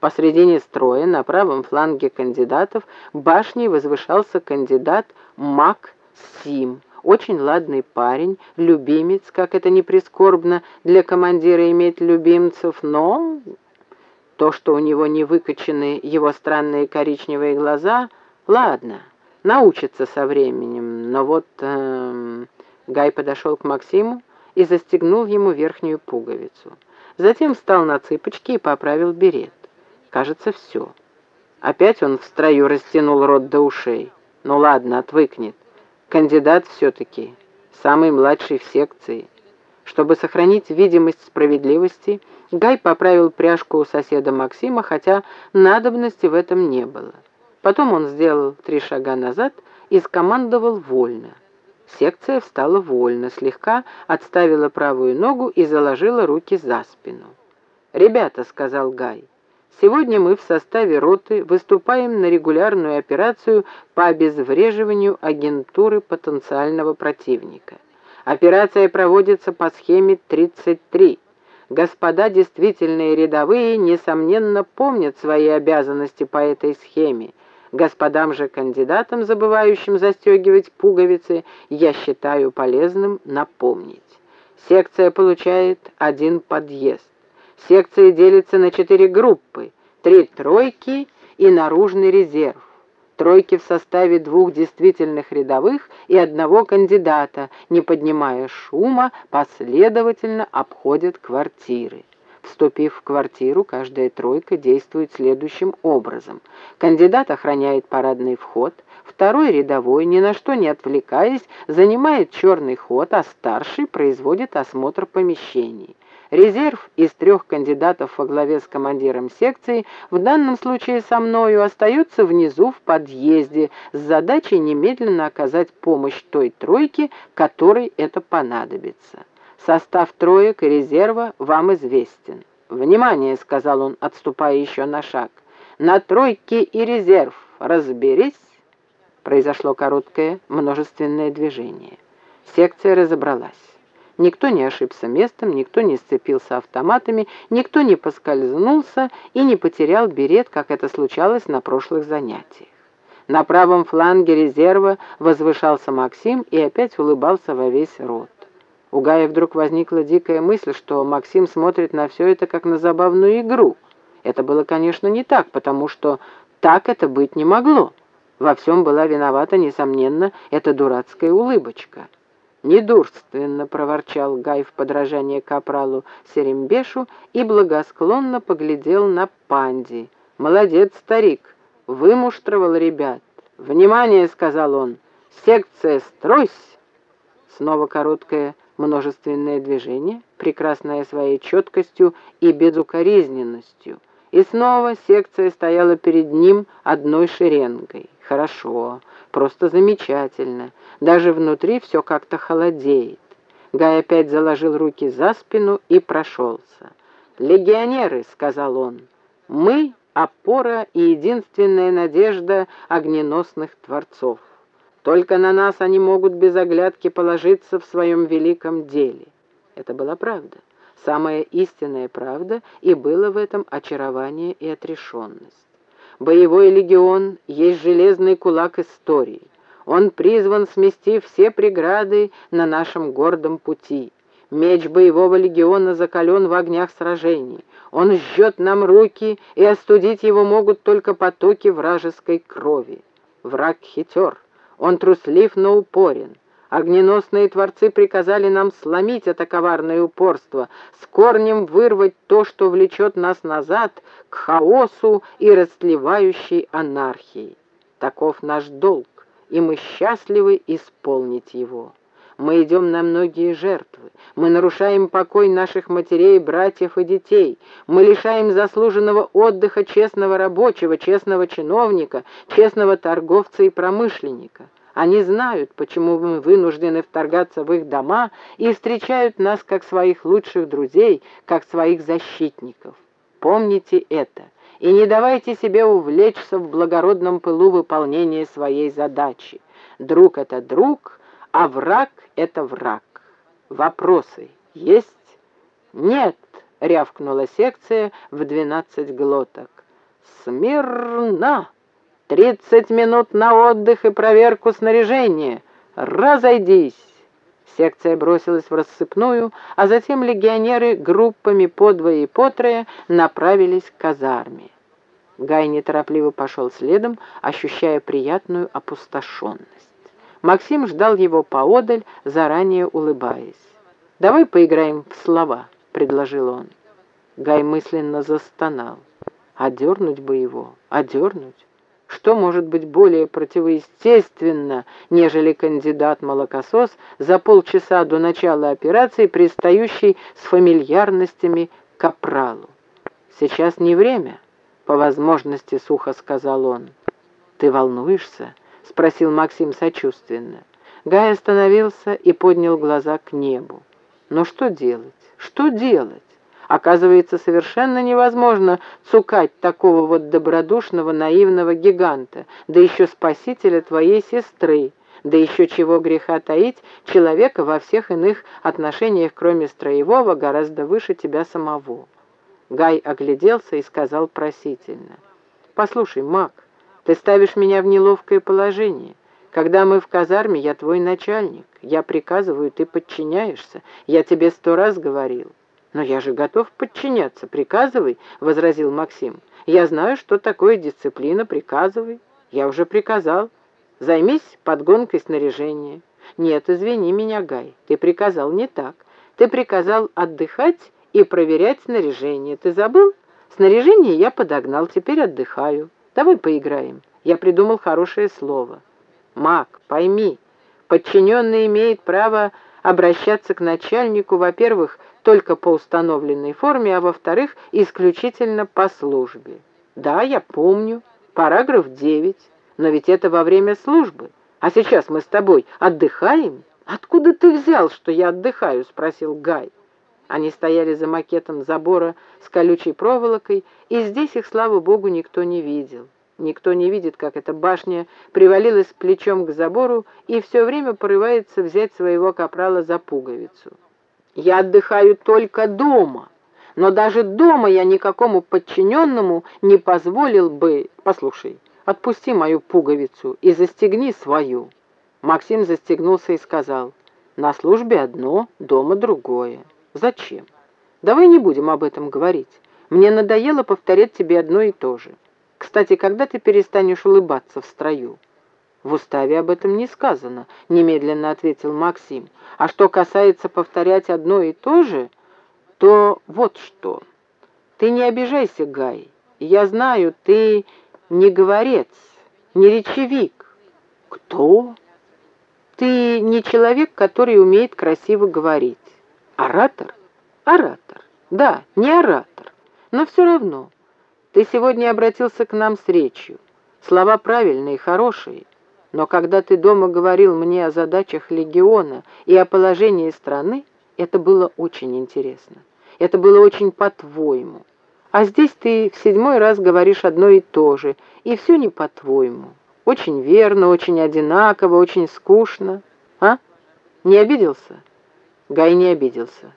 Посредине строя, на правом фланге кандидатов, башней возвышался кандидат Мак Сим, очень ладный парень, любимец, как это не прискорбно для командира иметь любимцев, но то, что у него не выкочены его странные коричневые глаза, ладно, научится со временем, но вот... Эм... Гай подошел к Максиму и застегнул ему верхнюю пуговицу. Затем встал на цыпочки и поправил берет. Кажется, все. Опять он в строю растянул рот до ушей. Ну ладно, отвыкнет. Кандидат все-таки, самый младший в секции. Чтобы сохранить видимость справедливости, Гай поправил пряжку у соседа Максима, хотя надобности в этом не было. Потом он сделал три шага назад и скомандовал вольно. Секция встала вольно, слегка отставила правую ногу и заложила руки за спину. «Ребята», — сказал Гай, — «сегодня мы в составе роты выступаем на регулярную операцию по обезвреживанию агентуры потенциального противника. Операция проводится по схеме 33. Господа действительные рядовые, несомненно, помнят свои обязанности по этой схеме, Господам же кандидатам, забывающим застегивать пуговицы, я считаю полезным напомнить. Секция получает один подъезд. Секция делится на четыре группы, три тройки и наружный резерв. Тройки в составе двух действительных рядовых и одного кандидата, не поднимая шума, последовательно обходят квартиры. Вступив в квартиру, каждая тройка действует следующим образом. Кандидат охраняет парадный вход, второй рядовой, ни на что не отвлекаясь, занимает черный ход, а старший производит осмотр помещений. Резерв из трех кандидатов во главе с командиром секции, в данном случае со мною, остается внизу в подъезде с задачей немедленно оказать помощь той тройке, которой это понадобится. Состав троек и резерва вам известен. «Внимание!» — сказал он, отступая еще на шаг. «На тройки и резерв разберись!» Произошло короткое множественное движение. Секция разобралась. Никто не ошибся местом, никто не сцепился автоматами, никто не поскользнулся и не потерял берет, как это случалось на прошлых занятиях. На правом фланге резерва возвышался Максим и опять улыбался во весь рот. У Гая вдруг возникла дикая мысль, что Максим смотрит на все это как на забавную игру. Это было, конечно, не так, потому что так это быть не могло. Во всем была виновата, несомненно, эта дурацкая улыбочка. «Недурственно», — проворчал Гай в подражание капралу Серембешу и благосклонно поглядел на Панди. «Молодец, старик, вымуштровал ребят. Внимание!» — сказал он. «Секция, стройсь!» Снова короткая множественное движение, прекрасное своей четкостью и безукоризненностью. И снова секция стояла перед ним одной шеренгой. Хорошо, просто замечательно. Даже внутри все как-то холодеет. Гай опять заложил руки за спину и прошелся. «Легионеры», — сказал он, — «мы — опора и единственная надежда огненосных творцов. Только на нас они могут без оглядки положиться в своем великом деле. Это была правда, самая истинная правда, и было в этом очарование и отрешенность. Боевой легион есть железный кулак истории. Он призван смести все преграды на нашем гордом пути. Меч боевого легиона закален в огнях сражений. Он жжет нам руки, и остудить его могут только потоки вражеской крови. Враг хитер. Он труслив, но упорен. Огненосные творцы приказали нам сломить это коварное упорство, с корнем вырвать то, что влечет нас назад, к хаосу и растлевающей анархии. Таков наш долг, и мы счастливы исполнить его. Мы идем на многие жертвы. Мы нарушаем покой наших матерей, братьев и детей. Мы лишаем заслуженного отдыха честного рабочего, честного чиновника, честного торговца и промышленника. Они знают, почему мы вынуждены вторгаться в их дома и встречают нас как своих лучших друзей, как своих защитников. Помните это и не давайте себе увлечься в благородном пылу выполнения своей задачи. Друг — это друг — а враг — это враг. Вопросы есть? Нет, рявкнула секция в двенадцать глоток. Смирно! Тридцать минут на отдых и проверку снаряжения. Разойдись!» Секция бросилась в рассыпную, а затем легионеры группами по двое и по трое направились к казарме. Гай неторопливо пошел следом, ощущая приятную опустошенность. Максим ждал его поодаль, заранее улыбаясь. «Давай поиграем в слова», — предложил он. Гай мысленно застонал. «Одернуть бы его, одернуть». Что может быть более противоестественно, нежели кандидат-молокосос за полчаса до начала операции, пристающий с фамильярностями капралу? «Сейчас не время», — по возможности сухо сказал он. «Ты волнуешься?» — спросил Максим сочувственно. Гай остановился и поднял глаза к небу. «Но что делать? Что делать?» Оказывается, совершенно невозможно цукать такого вот добродушного, наивного гиганта, да еще спасителя твоей сестры, да еще чего греха таить, человека во всех иных отношениях, кроме строевого, гораздо выше тебя самого. Гай огляделся и сказал просительно. «Послушай, маг, ты ставишь меня в неловкое положение. Когда мы в казарме, я твой начальник. Я приказываю, ты подчиняешься. Я тебе сто раз говорил. «Но я же готов подчиняться. Приказывай», — возразил Максим. «Я знаю, что такое дисциплина. Приказывай. Я уже приказал. Займись подгонкой снаряжения». «Нет, извини меня, Гай. Ты приказал не так. Ты приказал отдыхать и проверять снаряжение. Ты забыл? Снаряжение я подогнал, теперь отдыхаю. Давай поиграем. Я придумал хорошее слово. Мак, пойми, подчиненный имеет право обращаться к начальнику, во-первых, только по установленной форме, а во-вторых, исключительно по службе. Да, я помню, параграф 9, но ведь это во время службы. А сейчас мы с тобой отдыхаем? Откуда ты взял, что я отдыхаю? Спросил Гай. Они стояли за макетом забора с колючей проволокой, и здесь их, слава богу, никто не видел. Никто не видит, как эта башня привалилась плечом к забору и все время порывается взять своего капрала за пуговицу. Я отдыхаю только дома, но даже дома я никакому подчиненному не позволил бы... Послушай, отпусти мою пуговицу и застегни свою. Максим застегнулся и сказал, на службе одно, дома другое. Зачем? Давай не будем об этом говорить. Мне надоело повторять тебе одно и то же. Кстати, когда ты перестанешь улыбаться в строю? «В уставе об этом не сказано», — немедленно ответил Максим. «А что касается повторять одно и то же, то вот что. Ты не обижайся, Гай. Я знаю, ты не говорец, не речевик». «Кто?» «Ты не человек, который умеет красиво говорить. Оратор? Оратор. Да, не оратор. Но все равно. Ты сегодня обратился к нам с речью. Слова правильные, хорошие. Но когда ты дома говорил мне о задачах легиона и о положении страны, это было очень интересно. Это было очень по-твоему. А здесь ты в седьмой раз говоришь одно и то же, и все не по-твоему. Очень верно, очень одинаково, очень скучно. А? Не обиделся? Гай не обиделся.